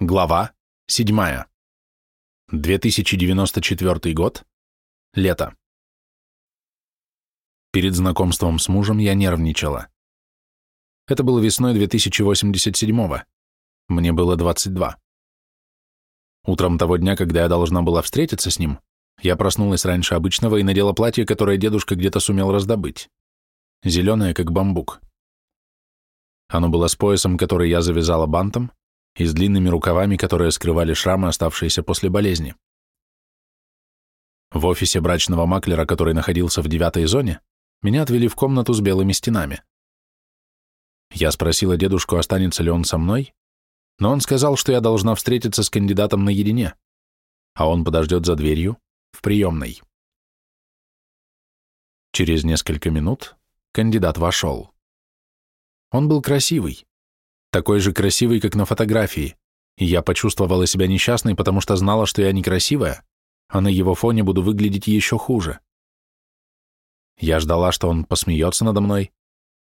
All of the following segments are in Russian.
Глава 7. 2094 год. Лето. Перед знакомством с мужем я нервничала. Это было весной 2087-го. Мне было 22. Утром того дня, когда я должна была встретиться с ним, я проснулась раньше обычного и надела платье, которое дедушка где-то сумел раздобыть. Зеленое, как бамбук. Оно было с поясом, который я завязала бантом, и с длинными рукавами, которые скрывали шрамы, оставшиеся после болезни. В офисе брачного маклера, который находился в девятой зоне, меня отвели в комнату с белыми стенами. Я спросила дедушку, останется ли он со мной, но он сказал, что я должна встретиться с кандидатом наедине, а он подождет за дверью в приемной. Через несколько минут кандидат вошел. Он был красивый, такой же красивый, как на фотографии, и я почувствовала себя несчастной, потому что знала, что я некрасивая, а на его фоне буду выглядеть еще хуже. Я ждала, что он посмеется надо мной,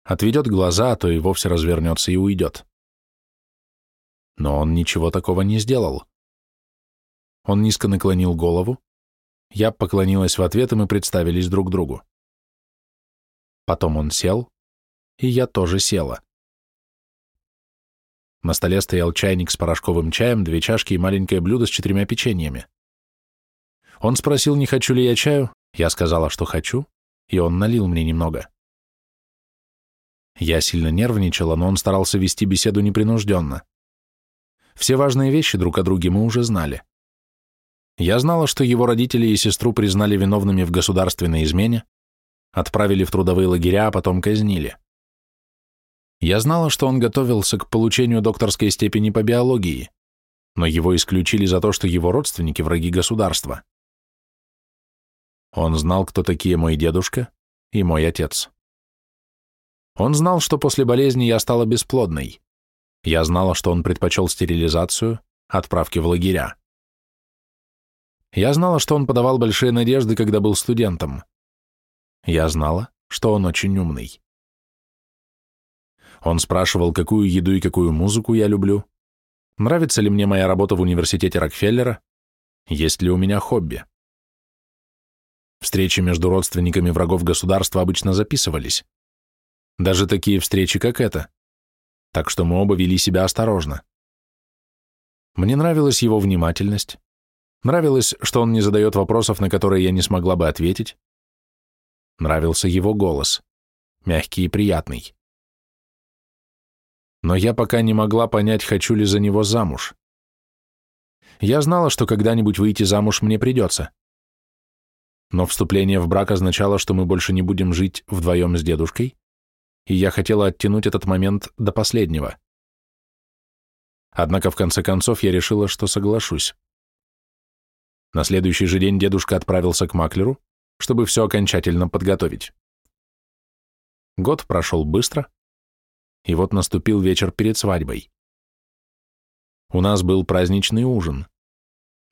отведет глаза, а то и вовсе развернется и уйдет. Но он ничего такого не сделал. Он низко наклонил голову, я поклонилась в ответ, и мы представились друг другу. Потом он сел, и я тоже села. На столе стоял чайник с порошковым чаем, две чашки и маленькое блюдо с четырьмя печеньями. Он спросил, не хочу ли я чаю, я сказала, что хочу, и он налил мне немного. Я сильно нервничала, но он старался вести беседу непринужденно. Все важные вещи друг о друге мы уже знали. Я знала, что его родители и сестру признали виновными в государственной измене, отправили в трудовые лагеря, а потом казнили. Я знала, что он готовился к получению докторской степени по биологии, но его исключили за то, что его родственники – враги государства. Он знал, кто такие мой дедушка и мой отец. Он знал, что после болезни я стала бесплодной. Я знала, что он предпочел стерилизацию, отправки в лагеря. Я знала, что он подавал большие надежды, когда был студентом. Я знала, что он очень умный. Он спрашивал, какую еду и какую музыку я люблю, нравится ли мне моя работа в университете Рокфеллера, есть ли у меня хобби. Встречи между родственниками врагов государства обычно записывались. Даже такие встречи, как эта. Так что мы оба вели себя осторожно. Мне нравилась его внимательность, нравилось, что он не задает вопросов, на которые я не смогла бы ответить, нравился его голос, мягкий и приятный но я пока не могла понять, хочу ли за него замуж. Я знала, что когда-нибудь выйти замуж мне придется. Но вступление в брак означало, что мы больше не будем жить вдвоем с дедушкой, и я хотела оттянуть этот момент до последнего. Однако в конце концов я решила, что соглашусь. На следующий же день дедушка отправился к маклеру, чтобы все окончательно подготовить. Год прошел быстро, и вот наступил вечер перед свадьбой. У нас был праздничный ужин.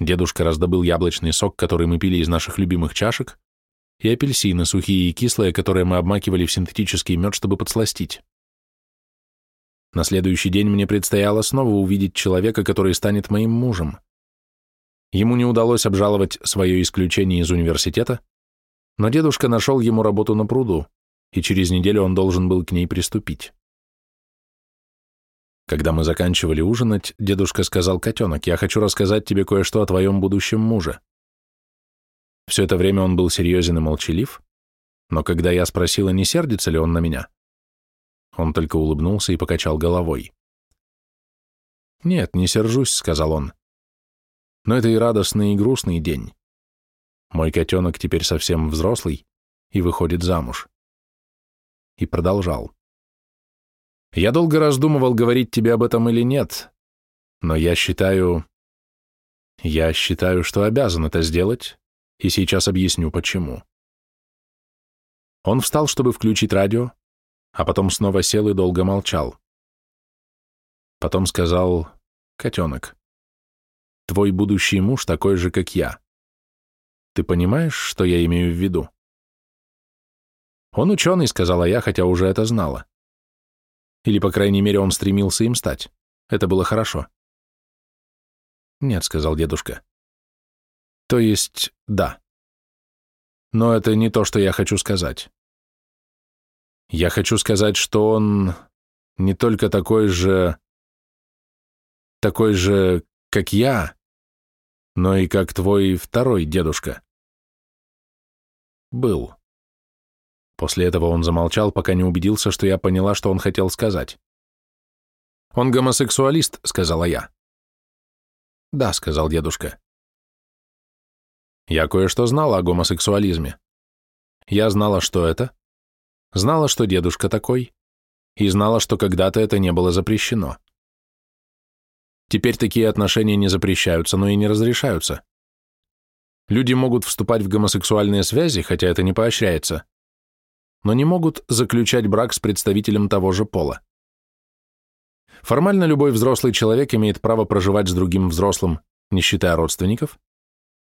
Дедушка раздобыл яблочный сок, который мы пили из наших любимых чашек, и апельсины, сухие и кислые, которые мы обмакивали в синтетический мед, чтобы подсластить. На следующий день мне предстояло снова увидеть человека, который станет моим мужем. Ему не удалось обжаловать свое исключение из университета, но дедушка нашел ему работу на пруду, и через неделю он должен был к ней приступить. Когда мы заканчивали ужинать, дедушка сказал, «Котенок, я хочу рассказать тебе кое-что о твоем будущем муже». Все это время он был серьезен и молчалив, но когда я спросила, не сердится ли он на меня, он только улыбнулся и покачал головой. «Нет, не сержусь», — сказал он. «Но это и радостный, и грустный день. Мой котенок теперь совсем взрослый и выходит замуж». И продолжал. Я долго раздумывал, говорить тебе об этом или нет, но я считаю... Я считаю, что обязан это сделать, и сейчас объясню, почему. Он встал, чтобы включить радио, а потом снова сел и долго молчал. Потом сказал, «Котенок, твой будущий муж такой же, как я. Ты понимаешь, что я имею в виду?» «Он ученый», — сказала я, хотя уже это знала. Или, по крайней мере, он стремился им стать. Это было хорошо. Нет, сказал дедушка. То есть, да. Но это не то, что я хочу сказать. Я хочу сказать, что он не только такой же... такой же, как я, но и как твой второй дедушка. Был. После этого он замолчал, пока не убедился, что я поняла, что он хотел сказать. «Он гомосексуалист», — сказала я. «Да», — сказал дедушка. Я кое-что знала о гомосексуализме. Я знала, что это, знала, что дедушка такой, и знала, что когда-то это не было запрещено. Теперь такие отношения не запрещаются, но и не разрешаются. Люди могут вступать в гомосексуальные связи, хотя это не поощряется, но не могут заключать брак с представителем того же пола. Формально любой взрослый человек имеет право проживать с другим взрослым, не считая родственников,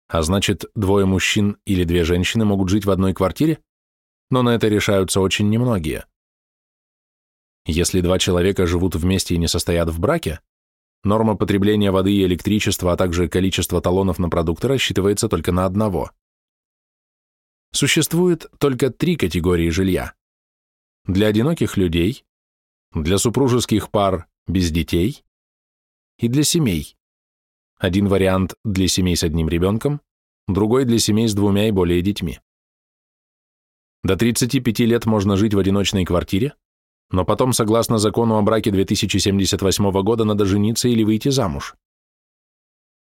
а значит, двое мужчин или две женщины могут жить в одной квартире, но на это решаются очень немногие. Если два человека живут вместе и не состоят в браке, норма потребления воды и электричества, а также количество талонов на продукты рассчитывается только на одного. Существует только три категории жилья. Для одиноких людей, для супружеских пар без детей и для семей. Один вариант для семей с одним ребенком, другой для семей с двумя и более детьми. До 35 лет можно жить в одиночной квартире, но потом, согласно закону о браке 2078 года, надо жениться или выйти замуж.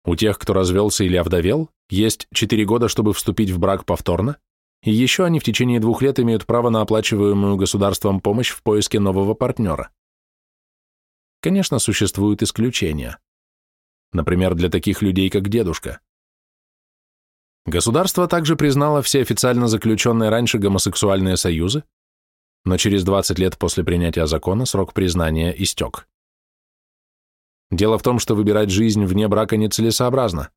У тех, кто развелся или овдовел, есть 4 года, чтобы вступить в брак повторно, еще они в течение двух лет имеют право на оплачиваемую государством помощь в поиске нового партнера. Конечно, существуют исключения. Например, для таких людей, как дедушка. Государство также признало все официально заключенные раньше гомосексуальные союзы, но через 20 лет после принятия закона срок признания истек. Дело в том, что выбирать жизнь вне брака нецелесообразно.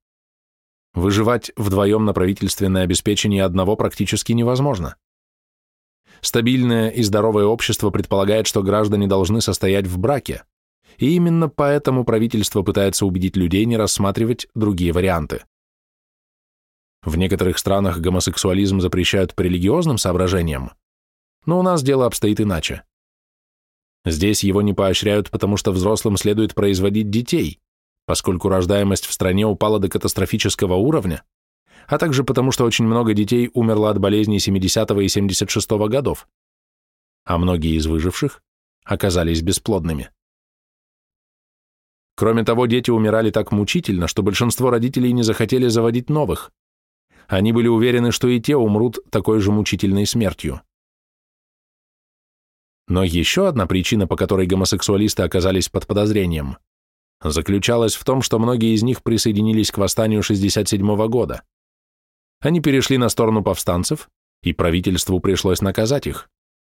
Выживать вдвоем на правительственное обеспечение одного практически невозможно. Стабильное и здоровое общество предполагает, что граждане должны состоять в браке, и именно поэтому правительство пытается убедить людей не рассматривать другие варианты. В некоторых странах гомосексуализм запрещают по религиозным соображениям, но у нас дело обстоит иначе. Здесь его не поощряют, потому что взрослым следует производить детей, поскольку рождаемость в стране упала до катастрофического уровня, а также потому что очень много детей умерло от болезней 70 и 76 годов, а многие из выживших оказались бесплодными. Кроме того, дети умирали так мучительно, что большинство родителей не захотели заводить новых. Они были уверены, что и те умрут такой же мучительной смертью. Но еще одна причина, по которой гомосексуалисты оказались под подозрением – заключалась в том, что многие из них присоединились к восстанию 67 года. Они перешли на сторону повстанцев, и правительству пришлось наказать их,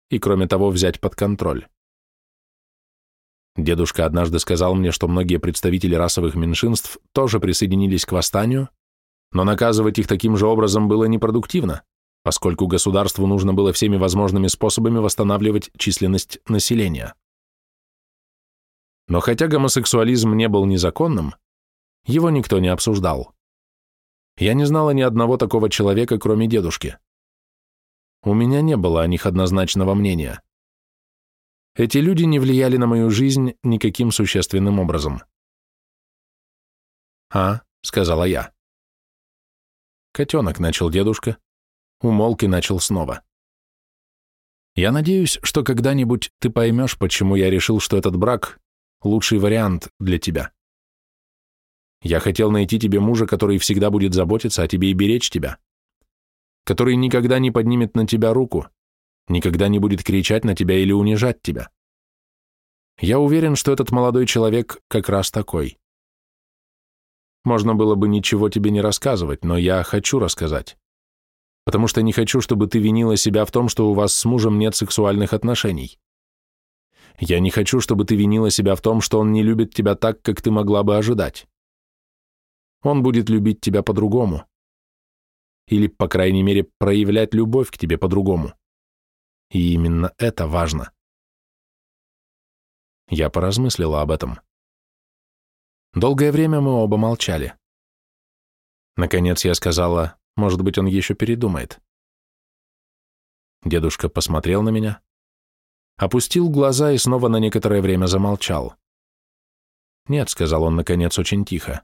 и, кроме того, взять под контроль. Дедушка однажды сказал мне, что многие представители расовых меньшинств тоже присоединились к восстанию, но наказывать их таким же образом было непродуктивно, поскольку государству нужно было всеми возможными способами восстанавливать численность населения. Но хотя гомосексуализм не был незаконным, его никто не обсуждал. Я не знала ни одного такого человека, кроме дедушки. У меня не было о них однозначного мнения. Эти люди не влияли на мою жизнь никаким существенным образом. «А», — сказала я. «Котенок», — начал дедушка, умолк и начал снова. «Я надеюсь, что когда-нибудь ты поймешь, почему я решил, что этот брак лучший вариант для тебя. Я хотел найти тебе мужа, который всегда будет заботиться о тебе и беречь тебя, который никогда не поднимет на тебя руку, никогда не будет кричать на тебя или унижать тебя. Я уверен, что этот молодой человек как раз такой. Можно было бы ничего тебе не рассказывать, но я хочу рассказать. Потому что не хочу, чтобы ты винила себя в том, что у вас с мужем нет сексуальных отношений. Я не хочу, чтобы ты винила себя в том, что он не любит тебя так, как ты могла бы ожидать. Он будет любить тебя по-другому. Или, по крайней мере, проявлять любовь к тебе по-другому. И именно это важно. Я поразмыслила об этом. Долгое время мы оба молчали. Наконец я сказала, может быть, он еще передумает. Дедушка посмотрел на меня, опустил глаза и снова на некоторое время замолчал. «Нет», — сказал он, наконец, очень тихо.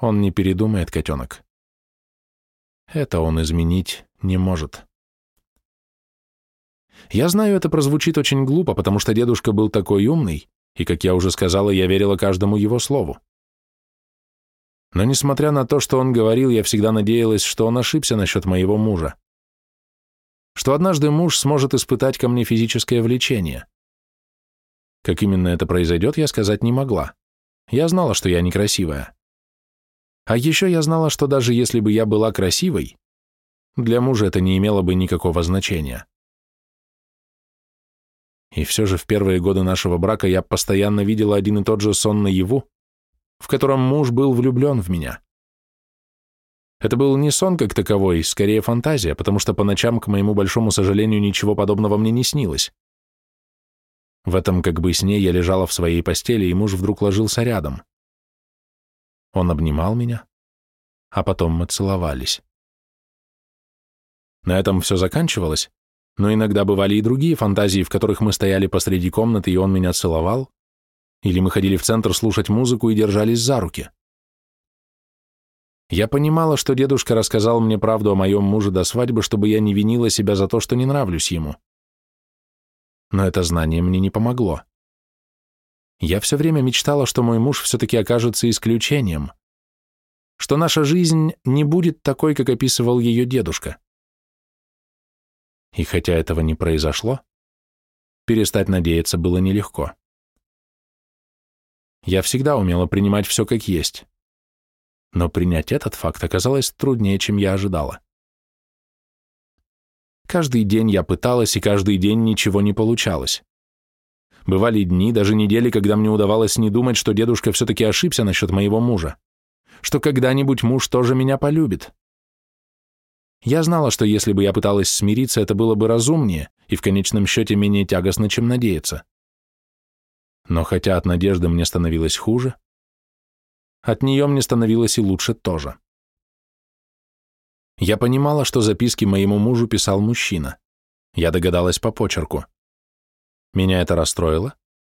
«Он не передумает, котенок. Это он изменить не может». Я знаю, это прозвучит очень глупо, потому что дедушка был такой умный, и, как я уже сказала, я верила каждому его слову. Но, несмотря на то, что он говорил, я всегда надеялась, что он ошибся насчет моего мужа. Что однажды муж сможет испытать ко мне физическое влечение. Как именно это произойдет, я сказать не могла. Я знала, что я некрасивая. А еще я знала, что даже если бы я была красивой, для мужа это не имело бы никакого значения. И все же в первые годы нашего брака я постоянно видела один и тот же сон наяву, в котором муж был влюблен в меня. Это был не сон как таковой, скорее фантазия, потому что по ночам, к моему большому сожалению, ничего подобного мне не снилось. В этом как бы сне я лежала в своей постели, и муж вдруг ложился рядом. Он обнимал меня, а потом мы целовались. На этом все заканчивалось, но иногда бывали и другие фантазии, в которых мы стояли посреди комнаты, и он меня целовал, или мы ходили в центр слушать музыку и держались за руки. Я понимала, что дедушка рассказал мне правду о моем муже до свадьбы, чтобы я не винила себя за то, что не нравлюсь ему. Но это знание мне не помогло. Я все время мечтала, что мой муж все-таки окажется исключением, что наша жизнь не будет такой, как описывал ее дедушка. И хотя этого не произошло, перестать надеяться было нелегко. Я всегда умела принимать все как есть. Но принять этот факт оказалось труднее, чем я ожидала. Каждый день я пыталась, и каждый день ничего не получалось. Бывали дни, даже недели, когда мне удавалось не думать, что дедушка все-таки ошибся насчет моего мужа, что когда-нибудь муж тоже меня полюбит. Я знала, что если бы я пыталась смириться, это было бы разумнее и в конечном счете менее тягостно, чем надеяться. Но хотя от надежды мне становилось хуже, от нее мне становилось и лучше тоже. Я понимала, что записки моему мужу писал мужчина. Я догадалась по почерку. Меня это расстроило,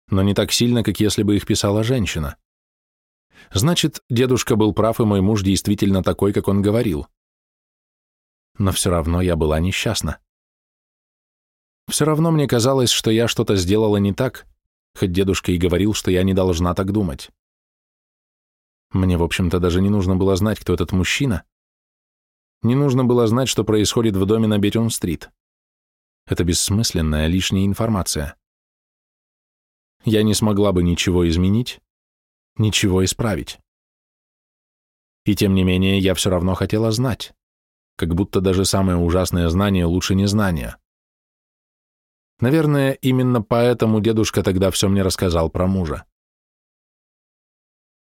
но не так сильно, как если бы их писала женщина. Значит, дедушка был прав, и мой муж действительно такой, как он говорил. Но все равно я была несчастна. Все равно мне казалось, что я что-то сделала не так, хоть дедушка и говорил, что я не должна так думать. Мне, в общем-то, даже не нужно было знать, кто этот мужчина. Не нужно было знать, что происходит в доме на Бетюн-стрит. Это бессмысленная, лишняя информация. Я не смогла бы ничего изменить, ничего исправить. И тем не менее, я все равно хотела знать, как будто даже самое ужасное знание лучше незнания. Наверное, именно поэтому дедушка тогда все мне рассказал про мужа.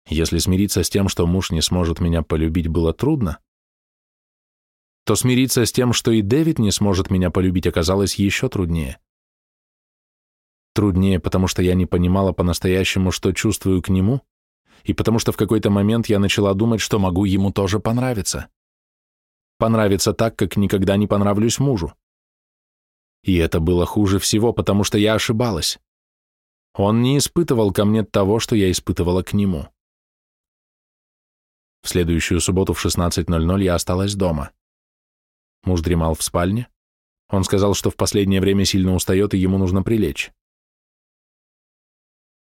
Если смириться с тем, что муж не сможет меня полюбить, было трудно, то смириться с тем, что и Дэвид не сможет меня полюбить, оказалось еще труднее. Труднее, потому что я не понимала по-настоящему, что чувствую к нему, и потому что в какой-то момент я начала думать, что могу ему тоже понравиться. Понравиться так, как никогда не понравлюсь мужу. И это было хуже всего, потому что я ошибалась. Он не испытывал ко мне того, что я испытывала к нему. В следующую субботу в 16.00 я осталась дома. Муж дремал в спальне. Он сказал, что в последнее время сильно устает и ему нужно прилечь.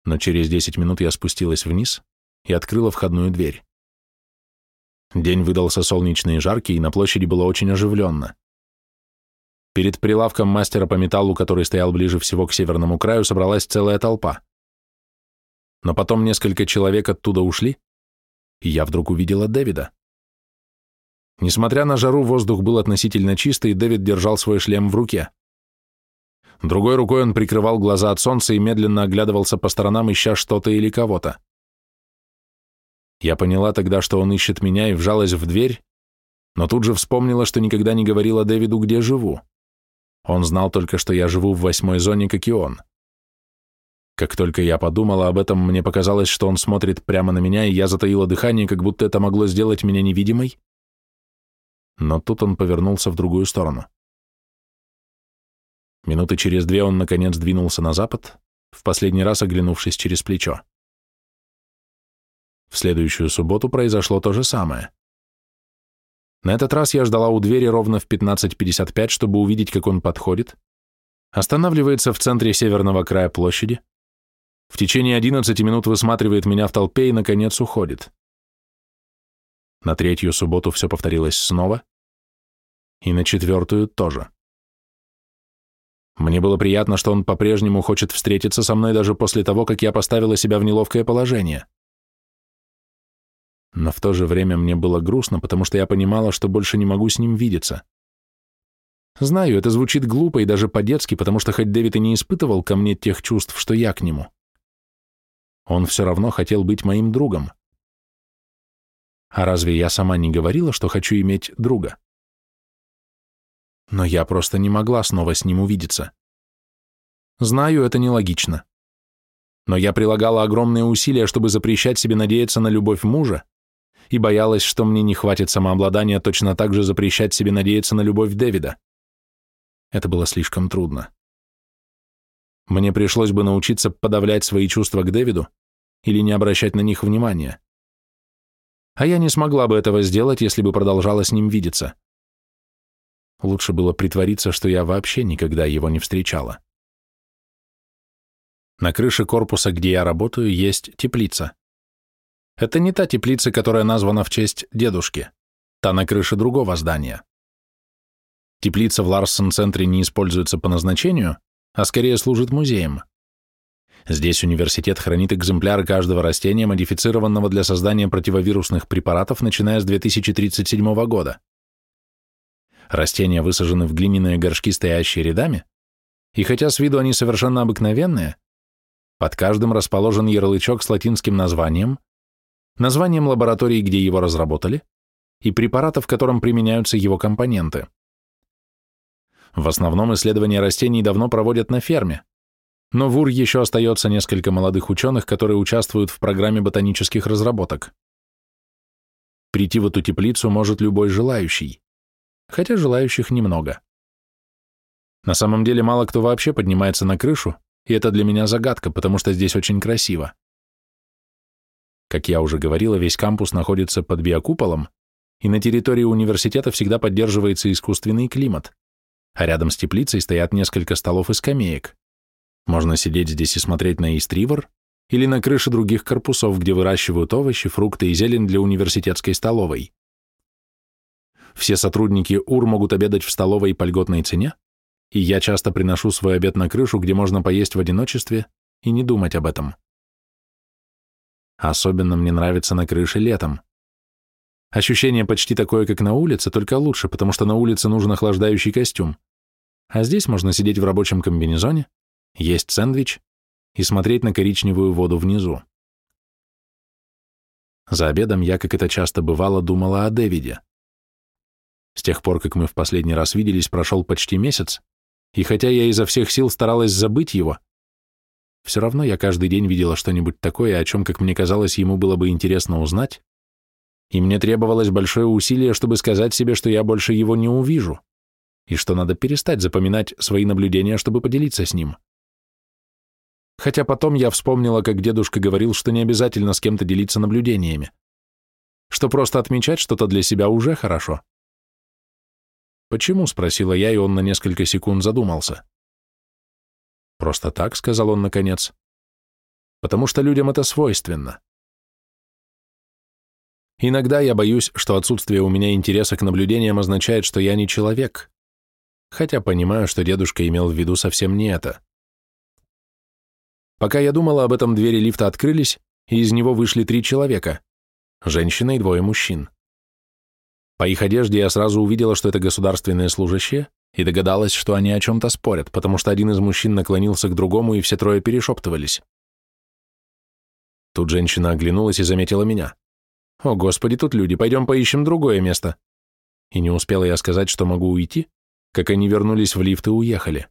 Но через 10 минут я спустилась вниз и открыла входную дверь. День выдался солнечный и жаркий, и на площади было очень оживленно. Перед прилавком мастера по металлу, который стоял ближе всего к северному краю, собралась целая толпа. Но потом несколько человек оттуда ушли, и я вдруг увидела Дэвида. Несмотря на жару, воздух был относительно чистый, и Дэвид держал свой шлем в руке. Другой рукой он прикрывал глаза от солнца и медленно оглядывался по сторонам, ища что-то или кого-то. Я поняла тогда, что он ищет меня, и вжалась в дверь, но тут же вспомнила, что никогда не говорила Дэвиду, где живу. Он знал только, что я живу в восьмой зоне, как и он. Как только я подумала об этом, мне показалось, что он смотрит прямо на меня, и я затаила дыхание, как будто это могло сделать меня невидимой. Но тут он повернулся в другую сторону. Минуты через две он, наконец, двинулся на запад, в последний раз оглянувшись через плечо. В следующую субботу произошло то же самое. На этот раз я ждала у двери ровно в 15.55, чтобы увидеть, как он подходит, останавливается в центре северного края площади, в течение 11 минут высматривает меня в толпе и, наконец, уходит. На третью субботу все повторилось снова, и на четвертую тоже. Мне было приятно, что он по-прежнему хочет встретиться со мной даже после того, как я поставила себя в неловкое положение. Но в то же время мне было грустно, потому что я понимала, что больше не могу с ним видеться. Знаю, это звучит глупо и даже по-детски, потому что хоть Дэвид и не испытывал ко мне тех чувств, что я к нему, он все равно хотел быть моим другом. А разве я сама не говорила, что хочу иметь друга? Но я просто не могла снова с ним увидеться. Знаю, это нелогично. Но я прилагала огромные усилия, чтобы запрещать себе надеяться на любовь мужа, и боялась, что мне не хватит самообладания точно так же запрещать себе надеяться на любовь Дэвида. Это было слишком трудно. Мне пришлось бы научиться подавлять свои чувства к Дэвиду или не обращать на них внимания. А я не смогла бы этого сделать, если бы продолжала с ним видеться. Лучше было притвориться, что я вообще никогда его не встречала. На крыше корпуса, где я работаю, есть теплица. Это не та теплица, которая названа в честь дедушки, та на крыше другого здания. Теплица в Ларсон-центре не используется по назначению, а скорее служит музеем. Здесь университет хранит экземпляры каждого растения, модифицированного для создания противовирусных препаратов, начиная с 2037 года. Растения высажены в глиняные горшки, стоящие рядами, и хотя с виду они совершенно обыкновенные, под каждым расположен ярлычок с латинским названием, названием лаборатории, где его разработали, и препарата, в котором применяются его компоненты. В основном исследования растений давно проводят на ферме, но в УР еще остается несколько молодых ученых, которые участвуют в программе ботанических разработок. Прийти в эту теплицу может любой желающий, хотя желающих немного. На самом деле мало кто вообще поднимается на крышу, и это для меня загадка, потому что здесь очень красиво. Как я уже говорила, весь кампус находится под биокуполом, и на территории университета всегда поддерживается искусственный климат рядом с теплицей стоят несколько столов и скамеек. Можно сидеть здесь и смотреть на Истривор или на крыши других корпусов, где выращивают овощи, фрукты и зелень для университетской столовой. Все сотрудники УР могут обедать в столовой по льготной цене, и я часто приношу свой обед на крышу, где можно поесть в одиночестве и не думать об этом. Особенно мне нравится на крыше летом. Ощущение почти такое, как на улице, только лучше, потому что на улице нужен охлаждающий костюм. А здесь можно сидеть в рабочем комбинезоне, есть сэндвич и смотреть на коричневую воду внизу. За обедом я, как это часто бывало, думала о Дэвиде. С тех пор, как мы в последний раз виделись, прошел почти месяц, и хотя я изо всех сил старалась забыть его, все равно я каждый день видела что-нибудь такое, о чем, как мне казалось, ему было бы интересно узнать, и мне требовалось большое усилие, чтобы сказать себе, что я больше его не увижу, и что надо перестать запоминать свои наблюдения, чтобы поделиться с ним. Хотя потом я вспомнила, как дедушка говорил, что не обязательно с кем-то делиться наблюдениями, что просто отмечать что-то для себя уже хорошо. «Почему?» — спросила я, и он на несколько секунд задумался. «Просто так», — сказал он наконец. «Потому что людям это свойственно. Иногда я боюсь, что отсутствие у меня интереса к наблюдениям означает, что я не человек, хотя понимаю, что дедушка имел в виду совсем не это. Пока я думала об этом, двери лифта открылись, и из него вышли три человека – женщина и двое мужчин. По их одежде я сразу увидела, что это государственные служащие, и догадалась, что они о чем-то спорят, потому что один из мужчин наклонился к другому, и все трое перешептывались. Тут женщина оглянулась и заметила меня. «О, Господи, тут люди, пойдем поищем другое место». И не успела я сказать, что могу уйти, как они вернулись в лифт и уехали.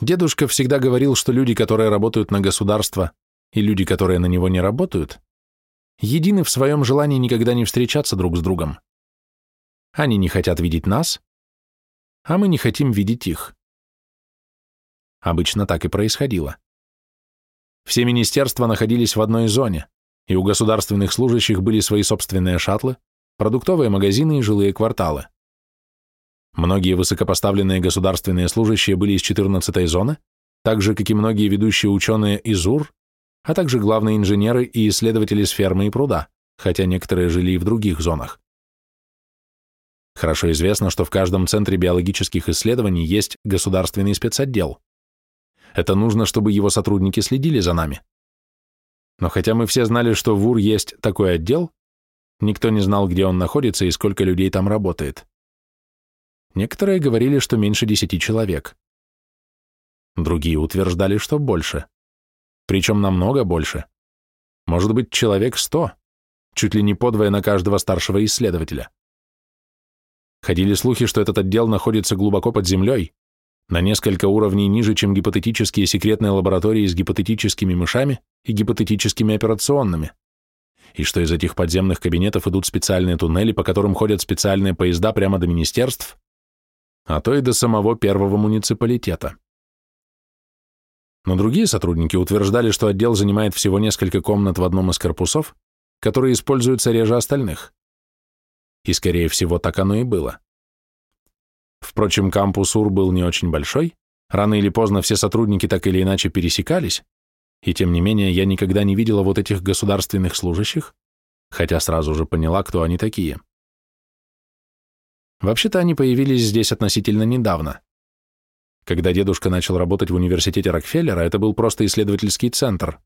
Дедушка всегда говорил, что люди, которые работают на государство, и люди, которые на него не работают, едины в своем желании никогда не встречаться друг с другом. Они не хотят видеть нас, а мы не хотим видеть их. Обычно так и происходило. Все министерства находились в одной зоне, и у государственных служащих были свои собственные шаттлы, продуктовые магазины и жилые кварталы. Многие высокопоставленные государственные служащие были из 14-й зоны, так же, как и многие ведущие ученые из УР, а также главные инженеры и исследователи с фермы и пруда, хотя некоторые жили и в других зонах. Хорошо известно, что в каждом центре биологических исследований есть государственный спецотдел. Это нужно, чтобы его сотрудники следили за нами. Но хотя мы все знали, что в УР есть такой отдел, никто не знал, где он находится и сколько людей там работает. Некоторые говорили, что меньше десяти человек. Другие утверждали, что больше. Причем намного больше. Может быть, человек сто, чуть ли не подвое на каждого старшего исследователя. Ходили слухи, что этот отдел находится глубоко под землей, на несколько уровней ниже, чем гипотетические секретные лаборатории с гипотетическими мышами и гипотетическими операционными, и что из этих подземных кабинетов идут специальные туннели, по которым ходят специальные поезда прямо до министерств, а то и до самого первого муниципалитета. Но другие сотрудники утверждали, что отдел занимает всего несколько комнат в одном из корпусов, которые используются реже остальных. И, скорее всего, так оно и было. Впрочем, кампус УР был не очень большой, рано или поздно все сотрудники так или иначе пересекались, и тем не менее я никогда не видела вот этих государственных служащих, хотя сразу же поняла, кто они такие. Вообще-то они появились здесь относительно недавно. Когда дедушка начал работать в университете Рокфеллера, это был просто исследовательский центр.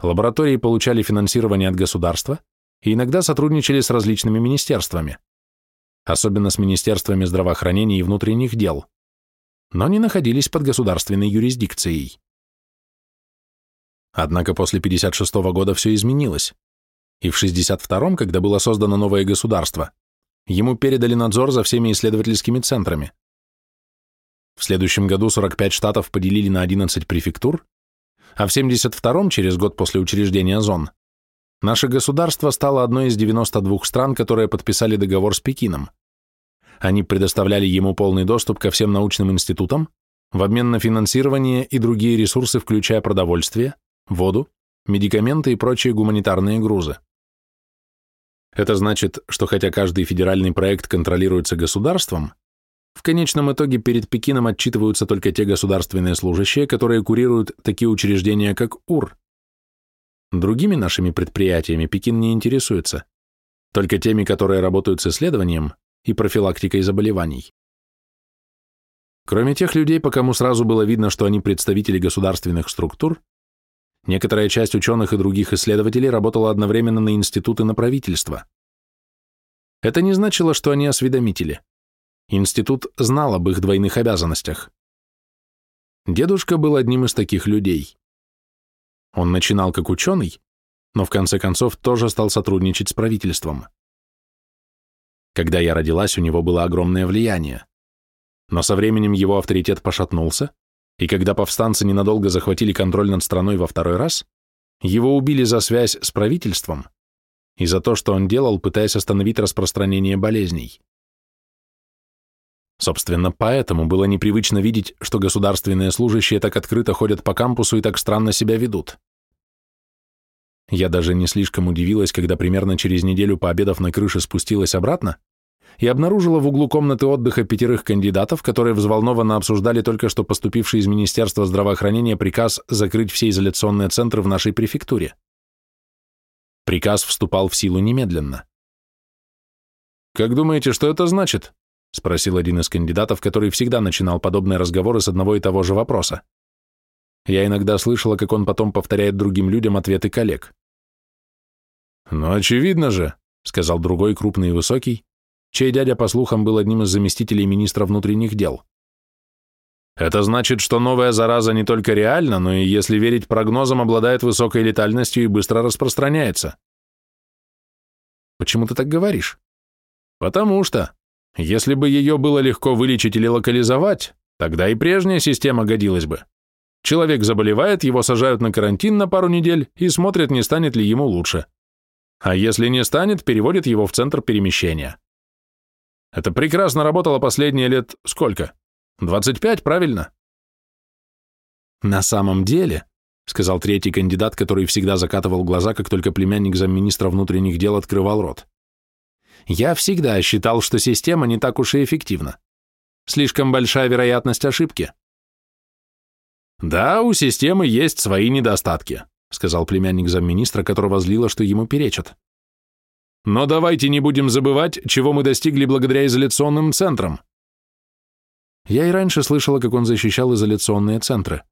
Лаборатории получали финансирование от государства и иногда сотрудничали с различными министерствами особенно с министерствами здравоохранения и внутренних дел, но не находились под государственной юрисдикцией. Однако после 56 -го года все изменилось, и в 62-м, когда было создано новое государство, ему передали надзор за всеми исследовательскими центрами. В следующем году 45 штатов поделили на 11 префектур, а в 72-м, через год после учреждения зон, наше государство стало одной из 92 стран, которые подписали договор с Пекином. Они предоставляли ему полный доступ ко всем научным институтам в обмен на финансирование и другие ресурсы, включая продовольствие, воду, медикаменты и прочие гуманитарные грузы. Это значит, что хотя каждый федеральный проект контролируется государством, в конечном итоге перед Пекином отчитываются только те государственные служащие, которые курируют такие учреждения, как УР. Другими нашими предприятиями Пекин не интересуется, только теми, которые работают с исследованием и профилактикой заболеваний. Кроме тех людей, по кому сразу было видно, что они представители государственных структур, некоторая часть ученых и других исследователей работала одновременно на институты на правительство. Это не значило, что они осведомители. Институт знал об их двойных обязанностях. Дедушка был одним из таких людей. Он начинал как ученый, но в конце концов тоже стал сотрудничать с правительством. Когда я родилась, у него было огромное влияние. Но со временем его авторитет пошатнулся, и когда повстанцы ненадолго захватили контроль над страной во второй раз, его убили за связь с правительством и за то, что он делал, пытаясь остановить распространение болезней. Собственно, поэтому было непривычно видеть, что государственные служащие так открыто ходят по кампусу и так странно себя ведут. Я даже не слишком удивилась, когда примерно через неделю, пообедав на крыше, спустилась обратно и обнаружила в углу комнаты отдыха пятерых кандидатов, которые взволнованно обсуждали только что поступивший из Министерства здравоохранения приказ закрыть все изоляционные центры в нашей префектуре. Приказ вступал в силу немедленно. «Как думаете, что это значит?» — спросил один из кандидатов, который всегда начинал подобные разговоры с одного и того же вопроса. Я иногда слышала, как он потом повторяет другим людям ответы коллег. «Ну, очевидно же», — сказал другой, крупный и высокий, чей дядя, по слухам, был одним из заместителей министра внутренних дел. Это значит, что новая зараза не только реальна, но и, если верить прогнозам, обладает высокой летальностью и быстро распространяется. Почему ты так говоришь? Потому что, если бы ее было легко вылечить или локализовать, Тогда и прежняя система годилась бы. Человек заболевает, его сажают на карантин на пару недель и смотрят, не станет ли ему лучше. А если не станет, переводят его в центр перемещения. Это прекрасно работало последние лет сколько? 25, правильно? На самом деле, сказал третий кандидат, который всегда закатывал глаза, как только племянник замминистра внутренних дел открывал рот. Я всегда считал, что система не так уж и эффективна. Слишком большая вероятность ошибки. Да, у системы есть свои недостатки, сказал племянник замминистра, которого злило, что ему перечат. Но давайте не будем забывать, чего мы достигли благодаря изоляционным центрам. Я и раньше слышала, как он защищал изоляционные центры.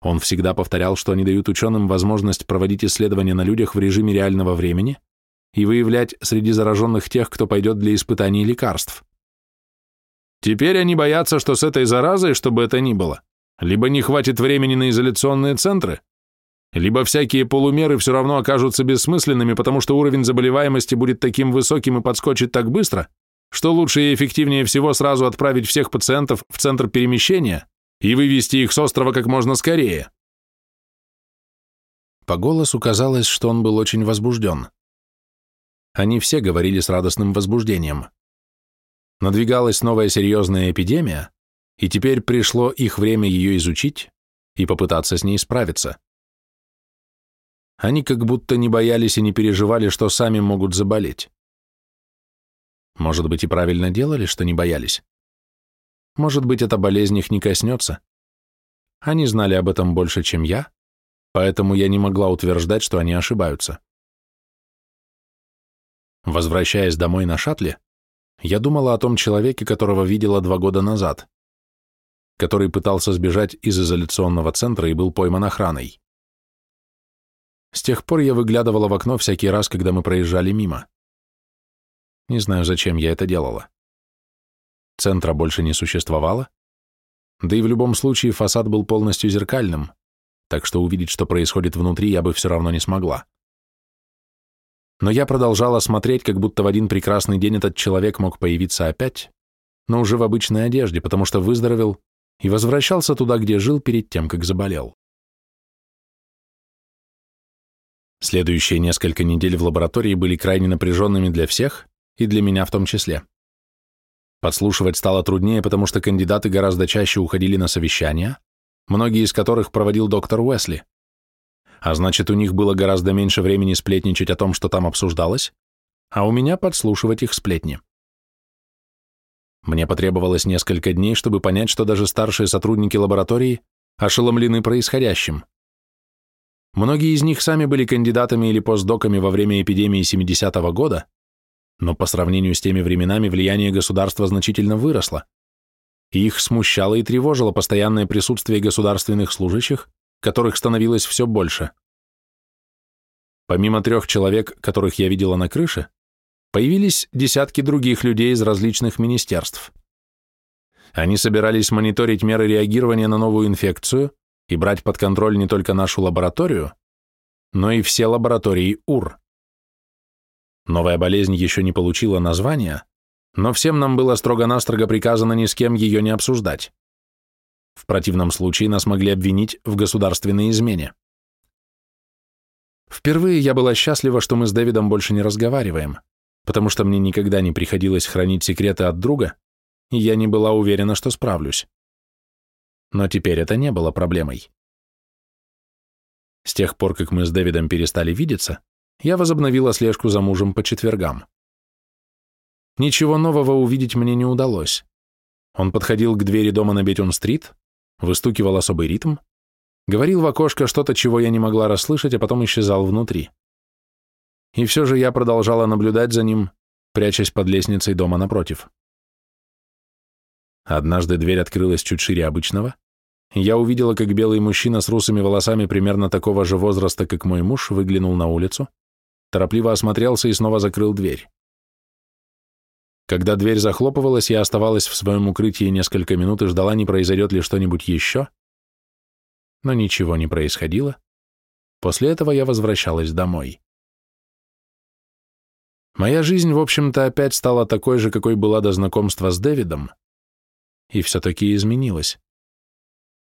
Он всегда повторял, что они дают ученым возможность проводить исследования на людях в режиме реального времени и выявлять среди зараженных тех, кто пойдет для испытаний лекарств. Теперь они боятся, что с этой заразой, что бы это ни было, либо не хватит времени на изоляционные центры, либо всякие полумеры все равно окажутся бессмысленными, потому что уровень заболеваемости будет таким высоким и подскочит так быстро, что лучше и эффективнее всего сразу отправить всех пациентов в центр перемещения и вывести их с острова как можно скорее. По голосу казалось, что он был очень возбужден. Они все говорили с радостным возбуждением. Надвигалась новая серьезная эпидемия, и теперь пришло их время ее изучить и попытаться с ней справиться. Они как будто не боялись и не переживали, что сами могут заболеть. Может быть, и правильно делали, что не боялись. Может быть, эта болезнь их не коснется. Они знали об этом больше, чем я, поэтому я не могла утверждать, что они ошибаются. Возвращаясь домой на шаттле, я думала о том человеке, которого видела два года назад, который пытался сбежать из изоляционного центра и был пойман охраной. С тех пор я выглядывала в окно всякий раз, когда мы проезжали мимо. Не знаю, зачем я это делала. Центра больше не существовало, да и в любом случае фасад был полностью зеркальным, так что увидеть, что происходит внутри, я бы все равно не смогла. Но я продолжала смотреть, как будто в один прекрасный день этот человек мог появиться опять, но уже в обычной одежде, потому что выздоровел и возвращался туда, где жил перед тем, как заболел. Следующие несколько недель в лаборатории были крайне напряженными для всех, и для меня в том числе. Подслушивать стало труднее, потому что кандидаты гораздо чаще уходили на совещания, многие из которых проводил доктор Уэсли. А значит, у них было гораздо меньше времени сплетничать о том, что там обсуждалось, а у меня подслушивать их сплетни. Мне потребовалось несколько дней, чтобы понять, что даже старшие сотрудники лаборатории ошеломлены происходящим. Многие из них сами были кандидатами или постдоками во время эпидемии 70-го года, но по сравнению с теми временами влияние государства значительно выросло, их смущало и тревожило постоянное присутствие государственных служащих, которых становилось все больше. Помимо трех человек, которых я видела на крыше, появились десятки других людей из различных министерств. Они собирались мониторить меры реагирования на новую инфекцию и брать под контроль не только нашу лабораторию, но и все лаборатории УР. Новая болезнь еще не получила названия, но всем нам было строго-настрого приказано ни с кем ее не обсуждать. В противном случае нас могли обвинить в государственной измене. Впервые я была счастлива, что мы с Дэвидом больше не разговариваем, потому что мне никогда не приходилось хранить секреты от друга, и я не была уверена, что справлюсь но теперь это не было проблемой. С тех пор, как мы с Дэвидом перестали видеться, я возобновила слежку за мужем по четвергам. Ничего нового увидеть мне не удалось. Он подходил к двери дома на Бетюн-стрит, выстукивал особый ритм, говорил в окошко что-то, чего я не могла расслышать, а потом исчезал внутри. И все же я продолжала наблюдать за ним, прячась под лестницей дома напротив. Однажды дверь открылась чуть шире обычного. Я увидела, как белый мужчина с русыми волосами примерно такого же возраста, как мой муж, выглянул на улицу, торопливо осмотрелся и снова закрыл дверь. Когда дверь захлопывалась, я оставалась в своем укрытии несколько минут и ждала, не произойдет ли что-нибудь еще. Но ничего не происходило. После этого я возвращалась домой. Моя жизнь, в общем-то, опять стала такой же, какой была до знакомства с Дэвидом, и все-таки изменилась.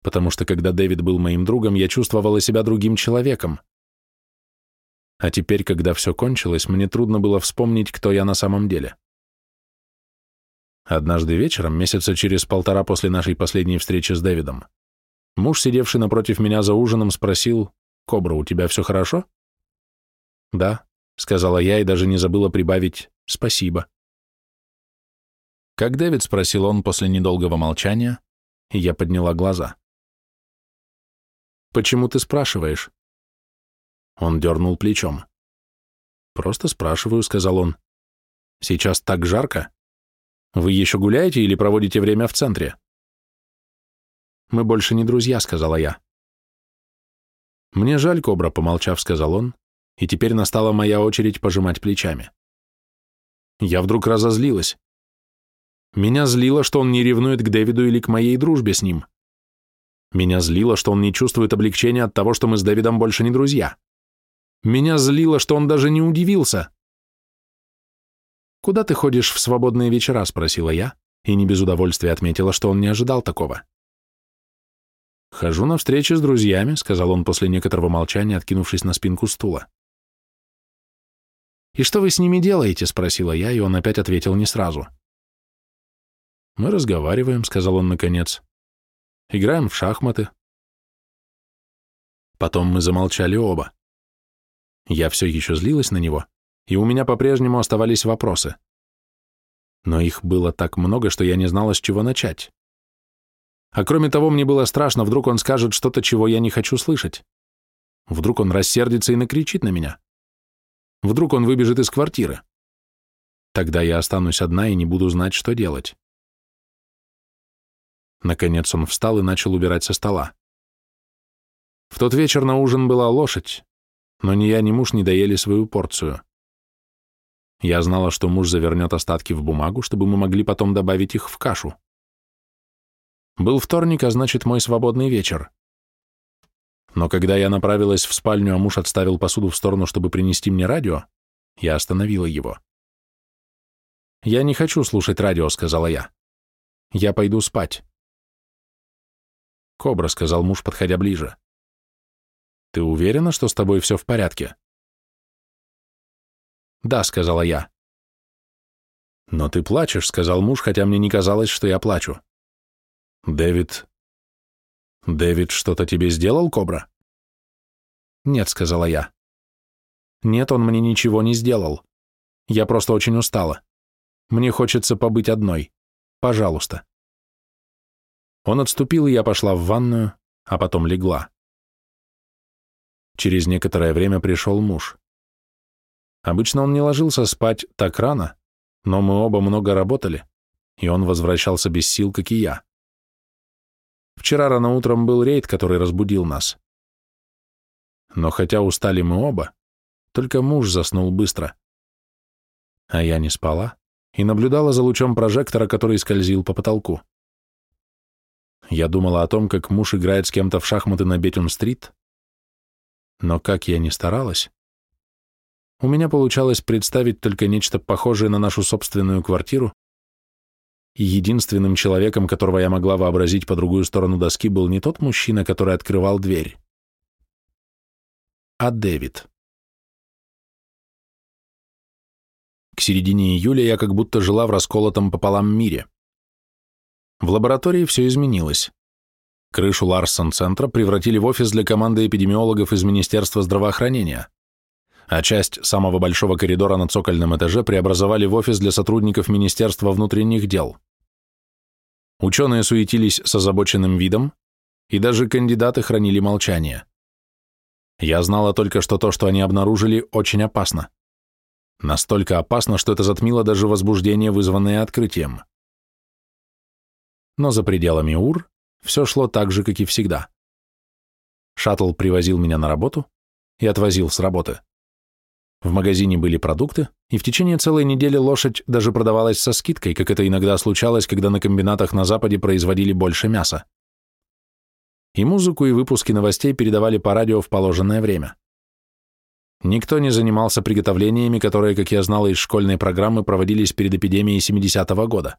Потому что когда Дэвид был моим другом, я чувствовала себя другим человеком. А теперь, когда все кончилось, мне трудно было вспомнить, кто я на самом деле. Однажды вечером, месяца через полтора после нашей последней встречи с Дэвидом, муж, сидевший напротив меня за ужином, спросил, «Кобра, у тебя все хорошо?» «Да», — сказала я и даже не забыла прибавить «спасибо». «Как Дэвид?» — спросил он после недолгого молчания, и я подняла глаза. «Почему ты спрашиваешь?» Он дернул плечом. «Просто спрашиваю», — сказал он. «Сейчас так жарко. Вы еще гуляете или проводите время в центре?» «Мы больше не друзья», — сказала я. «Мне жаль, Кобра», — помолчав, сказал он, и теперь настала моя очередь пожимать плечами. Я вдруг разозлилась. Меня злило, что он не ревнует к Дэвиду или к моей дружбе с ним. Меня злило, что он не чувствует облегчения от того, что мы с Дэвидом больше не друзья. Меня злило, что он даже не удивился. «Куда ты ходишь в свободные вечера?» — спросила я, и не без удовольствия отметила, что он не ожидал такого. «Хожу на встречи с друзьями», — сказал он после некоторого молчания, откинувшись на спинку стула. «И что вы с ними делаете?» — спросила я, и он опять ответил не сразу. «Мы разговариваем», — сказал он наконец. «Играем в шахматы». Потом мы замолчали оба. Я все еще злилась на него, и у меня по-прежнему оставались вопросы. Но их было так много, что я не знала, с чего начать. А кроме того, мне было страшно, вдруг он скажет что-то, чего я не хочу слышать. Вдруг он рассердится и накричит на меня. Вдруг он выбежит из квартиры. Тогда я останусь одна и не буду знать, что делать. Наконец он встал и начал убирать со стола. В тот вечер на ужин была лошадь, но ни я, ни муж не доели свою порцию. Я знала, что муж завернет остатки в бумагу, чтобы мы могли потом добавить их в кашу. Был вторник, а значит, мой свободный вечер. Но когда я направилась в спальню, а муж отставил посуду в сторону, чтобы принести мне радио, я остановила его. «Я не хочу слушать радио», — сказала я. «Я пойду спать». «Кобра», — сказал муж, подходя ближе. «Ты уверена, что с тобой все в порядке?» «Да», — сказала я. «Но ты плачешь», — сказал муж, хотя мне не казалось, что я плачу. «Дэвид...» «Дэвид что-то тебе сделал, Кобра?» «Нет», — сказала я. «Нет, он мне ничего не сделал. Я просто очень устала. Мне хочется побыть одной. Пожалуйста». Он отступил, и я пошла в ванную, а потом легла. Через некоторое время пришел муж. Обычно он не ложился спать так рано, но мы оба много работали, и он возвращался без сил, как и я. Вчера рано утром был рейд, который разбудил нас. Но хотя устали мы оба, только муж заснул быстро. А я не спала и наблюдала за лучом прожектора, который скользил по потолку. Я думала о том, как муж играет с кем-то в шахматы на Бетюн-стрит, но как я ни старалась, у меня получалось представить только нечто похожее на нашу собственную квартиру, и единственным человеком, которого я могла вообразить по другую сторону доски, был не тот мужчина, который открывал дверь, а Дэвид. К середине июля я как будто жила в расколотом пополам мире. В лаборатории все изменилось. Крышу Ларсон-центра превратили в офис для команды эпидемиологов из Министерства здравоохранения, а часть самого большого коридора на цокольном этаже преобразовали в офис для сотрудников Министерства внутренних дел. Ученые суетились с озабоченным видом, и даже кандидаты хранили молчание. Я знала только, что то, что они обнаружили, очень опасно. Настолько опасно, что это затмило даже возбуждение, вызванное открытием но за пределами УР все шло так же, как и всегда. Шаттл привозил меня на работу и отвозил с работы. В магазине были продукты, и в течение целой недели лошадь даже продавалась со скидкой, как это иногда случалось, когда на комбинатах на Западе производили больше мяса. И музыку, и выпуски новостей передавали по радио в положенное время. Никто не занимался приготовлениями, которые, как я знала из школьной программы, проводились перед эпидемией 70-го года.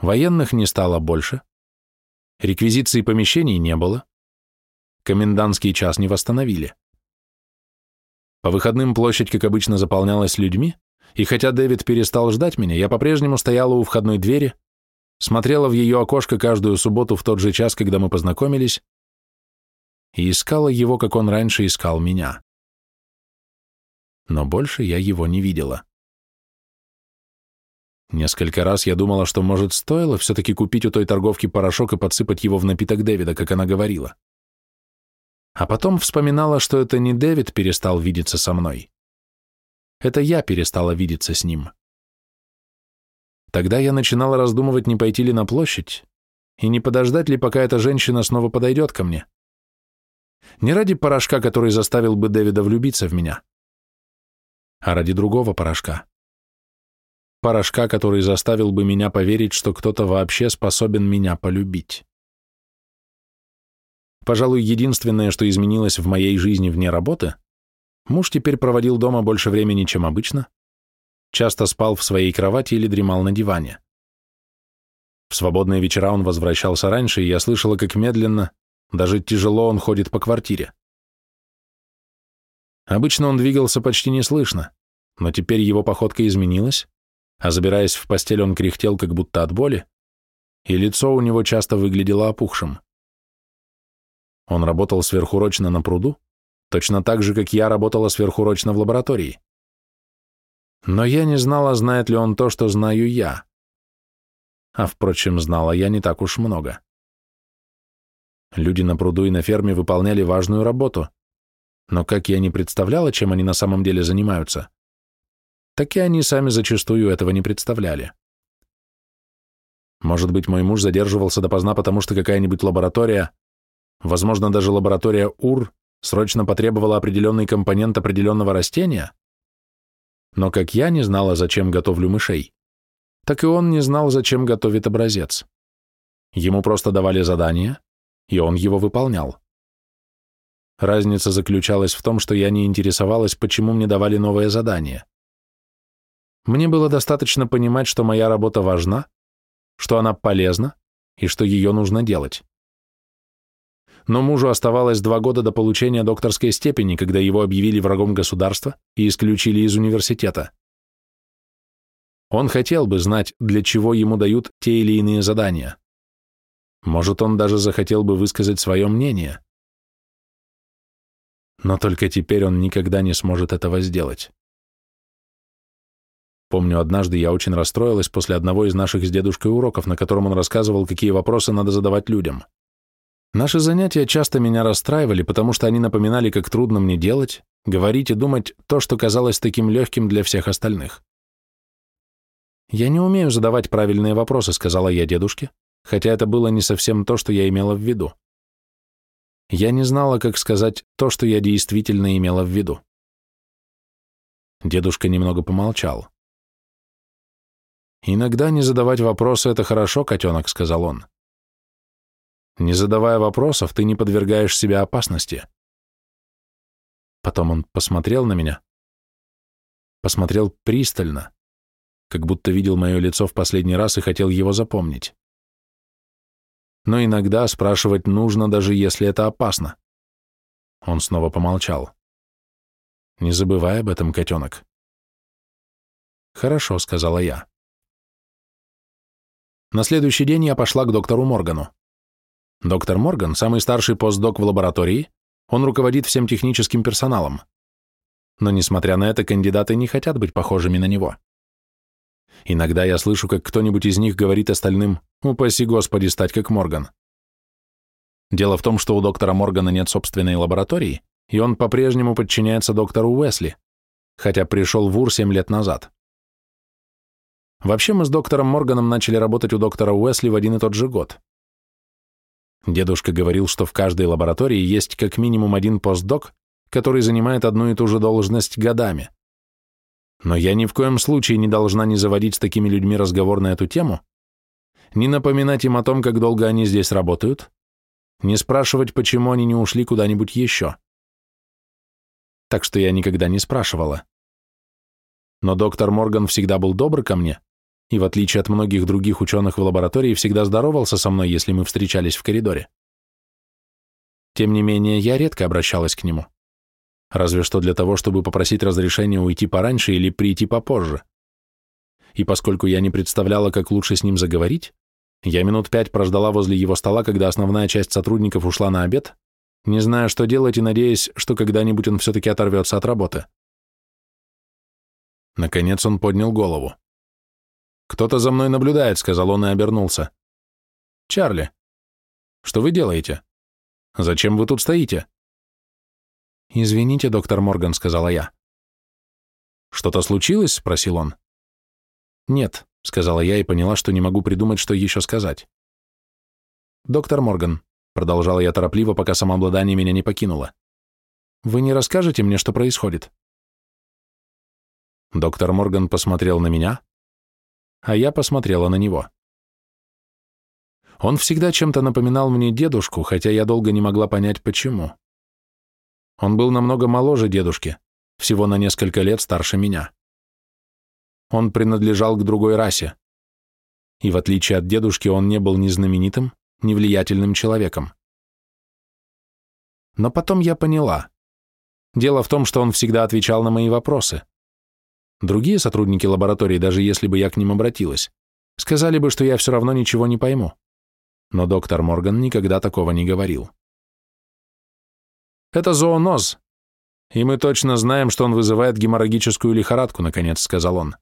Военных не стало больше. Реквизиции помещений не было. Комендантский час не восстановили. По выходным площадь, как обычно, заполнялась людьми, и хотя Дэвид перестал ждать меня, я по-прежнему стояла у входной двери, смотрела в ее окошко каждую субботу в тот же час, когда мы познакомились, и искала его, как он раньше искал меня. Но больше я его не видела. Несколько раз я думала, что, может, стоило все-таки купить у той торговки порошок и подсыпать его в напиток Дэвида, как она говорила. А потом вспоминала, что это не Дэвид перестал видеться со мной. Это я перестала видеться с ним. Тогда я начинала раздумывать, не пойти ли на площадь, и не подождать ли, пока эта женщина снова подойдет ко мне. Не ради порошка, который заставил бы Дэвида влюбиться в меня, а ради другого порошка. Порошка, который заставил бы меня поверить, что кто-то вообще способен меня полюбить. Пожалуй, единственное, что изменилось в моей жизни вне работы, муж теперь проводил дома больше времени, чем обычно, часто спал в своей кровати или дремал на диване. В свободные вечера он возвращался раньше, и я слышала, как медленно, даже тяжело он ходит по квартире. Обычно он двигался почти неслышно, но теперь его походка изменилась, а забираясь в постель, он кряхтел как будто от боли, и лицо у него часто выглядело опухшим. Он работал сверхурочно на пруду, точно так же, как я работала сверхурочно в лаборатории. Но я не знала, знает ли он то, что знаю я. А, впрочем, знала я не так уж много. Люди на пруду и на ферме выполняли важную работу, но как я не представляла, чем они на самом деле занимаются, так и они сами зачастую этого не представляли. Может быть, мой муж задерживался допоздна, потому что какая-нибудь лаборатория, возможно, даже лаборатория УР, срочно потребовала определенный компонент определенного растения? Но как я не знала, зачем готовлю мышей, так и он не знал, зачем готовит образец. Ему просто давали задание, и он его выполнял. Разница заключалась в том, что я не интересовалась, почему мне давали новое задание. Мне было достаточно понимать, что моя работа важна, что она полезна и что ее нужно делать. Но мужу оставалось два года до получения докторской степени, когда его объявили врагом государства и исключили из университета. Он хотел бы знать, для чего ему дают те или иные задания. Может, он даже захотел бы высказать свое мнение. Но только теперь он никогда не сможет этого сделать. Помню, однажды я очень расстроилась после одного из наших с дедушкой уроков, на котором он рассказывал, какие вопросы надо задавать людям. Наши занятия часто меня расстраивали, потому что они напоминали, как трудно мне делать, говорить и думать то, что казалось таким легким для всех остальных. «Я не умею задавать правильные вопросы», — сказала я дедушке, хотя это было не совсем то, что я имела в виду. Я не знала, как сказать то, что я действительно имела в виду. Дедушка немного помолчал. «Иногда не задавать вопросы — это хорошо, котенок», — сказал он. «Не задавая вопросов, ты не подвергаешь себя опасности». Потом он посмотрел на меня. Посмотрел пристально, как будто видел мое лицо в последний раз и хотел его запомнить. Но иногда спрашивать нужно, даже если это опасно. Он снова помолчал. «Не забывай об этом, котенок». «Хорошо», — сказала я. На следующий день я пошла к доктору Моргану. Доктор Морган – самый старший постдок в лаборатории, он руководит всем техническим персоналом. Но, несмотря на это, кандидаты не хотят быть похожими на него. Иногда я слышу, как кто-нибудь из них говорит остальным «Упаси Господи, стать как Морган». Дело в том, что у доктора Моргана нет собственной лаборатории, и он по-прежнему подчиняется доктору Уэсли, хотя пришел в УР 7 лет назад. Вообще мы с доктором Морганом начали работать у доктора Уэсли в один и тот же год. Дедушка говорил, что в каждой лаборатории есть как минимум один постдок, который занимает одну и ту же должность годами. Но я ни в коем случае не должна ни заводить с такими людьми разговор на эту тему, ни напоминать им о том, как долго они здесь работают, ни спрашивать, почему они не ушли куда-нибудь еще. Так что я никогда не спрашивала. Но доктор Морган всегда был добр ко мне, и, в отличие от многих других ученых в лаборатории, всегда здоровался со мной, если мы встречались в коридоре. Тем не менее, я редко обращалась к нему. Разве что для того, чтобы попросить разрешения уйти пораньше или прийти попозже. И поскольку я не представляла, как лучше с ним заговорить, я минут пять прождала возле его стола, когда основная часть сотрудников ушла на обед, не зная, что делать и надеясь, что когда-нибудь он все-таки оторвется от работы. Наконец он поднял голову. «Кто-то за мной наблюдает», — сказал он и обернулся. «Чарли, что вы делаете? Зачем вы тут стоите?» «Извините, доктор Морган», — сказала я. «Что-то случилось?» — спросил он. «Нет», — сказала я и поняла, что не могу придумать, что еще сказать. «Доктор Морган», — продолжала я торопливо, пока самообладание меня не покинуло, «вы не расскажете мне, что происходит?» Доктор Морган посмотрел на меня, а я посмотрела на него. Он всегда чем-то напоминал мне дедушку, хотя я долго не могла понять, почему. Он был намного моложе дедушки, всего на несколько лет старше меня. Он принадлежал к другой расе. И в отличие от дедушки, он не был ни знаменитым, ни влиятельным человеком. Но потом я поняла. Дело в том, что он всегда отвечал на мои вопросы. Другие сотрудники лаборатории, даже если бы я к ним обратилась, сказали бы, что я все равно ничего не пойму. Но доктор Морган никогда такого не говорил. «Это зооноз, и мы точно знаем, что он вызывает геморрагическую лихорадку», наконец сказал он.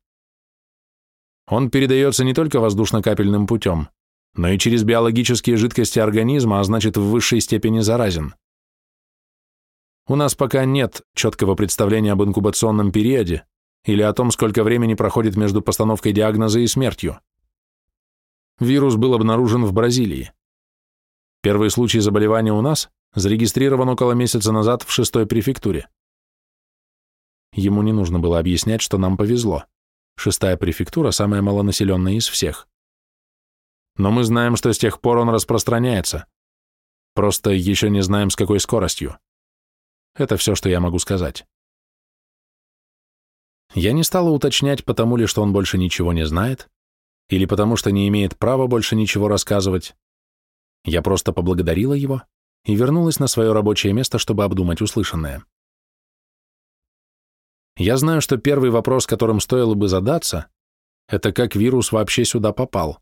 Он передается не только воздушно-капельным путем, но и через биологические жидкости организма, а значит в высшей степени заразен. У нас пока нет четкого представления об инкубационном периоде или о том, сколько времени проходит между постановкой диагноза и смертью. Вирус был обнаружен в Бразилии. Первый случай заболевания у нас зарегистрирован около месяца назад в шестой префектуре. Ему не нужно было объяснять, что нам повезло. Шестая префектура самая малонаселенная из всех. Но мы знаем, что с тех пор он распространяется. Просто еще не знаем, с какой скоростью. Это все, что я могу сказать. Я не стала уточнять, потому ли, что он больше ничего не знает, или потому что не имеет права больше ничего рассказывать. Я просто поблагодарила его и вернулась на свое рабочее место, чтобы обдумать услышанное. Я знаю, что первый вопрос, которым стоило бы задаться, это как вирус вообще сюда попал.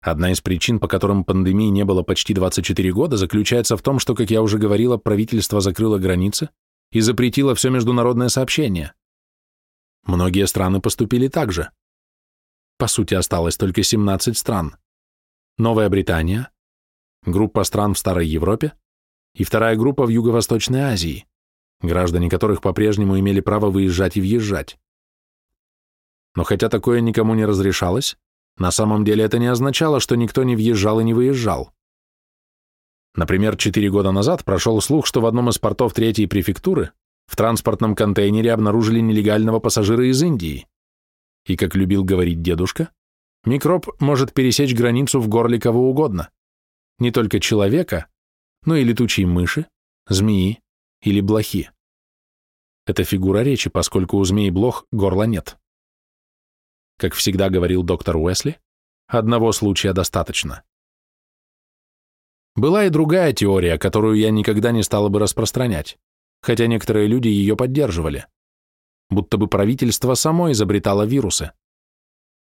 Одна из причин, по которым пандемии не было почти 24 года, заключается в том, что, как я уже говорила, правительство закрыло границы и запретило все международное сообщение. Многие страны поступили так же. По сути, осталось только 17 стран. Новая Британия, группа стран в Старой Европе и вторая группа в Юго-Восточной Азии граждане которых по-прежнему имели право выезжать и въезжать. Но хотя такое никому не разрешалось, на самом деле это не означало, что никто не въезжал и не выезжал. Например, четыре года назад прошел слух, что в одном из портов третьей префектуры в транспортном контейнере обнаружили нелегального пассажира из Индии. И, как любил говорить дедушка, микроб может пересечь границу в горле кого угодно. Не только человека, но и летучей мыши, змеи, или блохи. Это фигура речи, поскольку у змей-блох горла нет. Как всегда говорил доктор Уэсли, одного случая достаточно. Была и другая теория, которую я никогда не стала бы распространять, хотя некоторые люди ее поддерживали. Будто бы правительство само изобретало вирусы.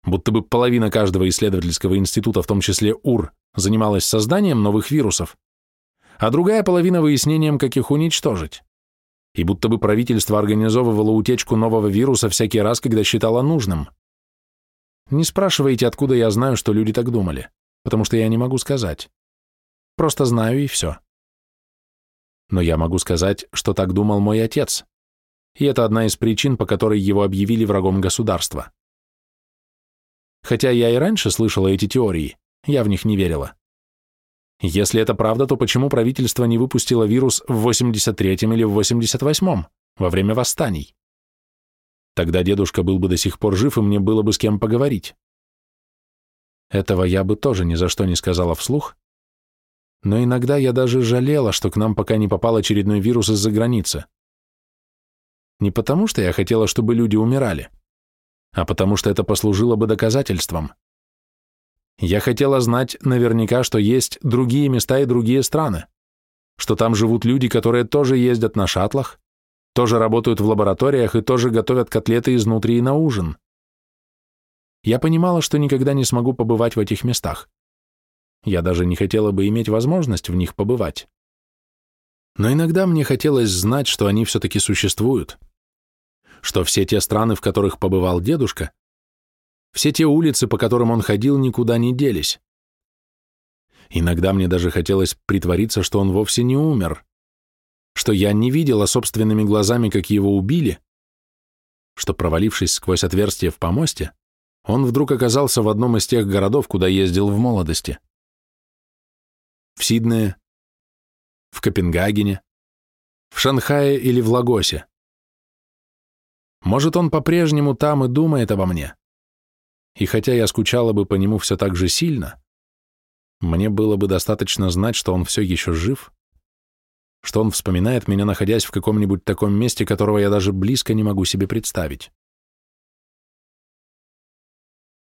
Будто бы половина каждого исследовательского института, в том числе УР, занималась созданием новых вирусов, а другая половина выяснением, как их уничтожить. И будто бы правительство организовывало утечку нового вируса всякий раз, когда считало нужным. Не спрашивайте, откуда я знаю, что люди так думали, потому что я не могу сказать. Просто знаю и все. Но я могу сказать, что так думал мой отец, и это одна из причин, по которой его объявили врагом государства. Хотя я и раньше слышала эти теории, я в них не верила. Если это правда, то почему правительство не выпустило вирус в 83-м или в 88-м, во время восстаний? Тогда дедушка был бы до сих пор жив, и мне было бы с кем поговорить. Этого я бы тоже ни за что не сказала вслух, но иногда я даже жалела, что к нам пока не попал очередной вирус из-за границы. Не потому, что я хотела, чтобы люди умирали, а потому что это послужило бы доказательством. Я хотела знать наверняка, что есть другие места и другие страны, что там живут люди, которые тоже ездят на шаттлах, тоже работают в лабораториях и тоже готовят котлеты изнутри и на ужин. Я понимала, что никогда не смогу побывать в этих местах. Я даже не хотела бы иметь возможность в них побывать. Но иногда мне хотелось знать, что они все-таки существуют, что все те страны, в которых побывал дедушка, все те улицы, по которым он ходил, никуда не делись. Иногда мне даже хотелось притвориться, что он вовсе не умер, что я не видела собственными глазами, как его убили, что, провалившись сквозь отверстие в помосте, он вдруг оказался в одном из тех городов, куда ездил в молодости. В Сиднее, в Копенгагене, в Шанхае или в Лагосе. Может, он по-прежнему там и думает обо мне. И хотя я скучала бы по нему все так же сильно, мне было бы достаточно знать, что он все еще жив, что он вспоминает меня, находясь в каком-нибудь таком месте, которого я даже близко не могу себе представить.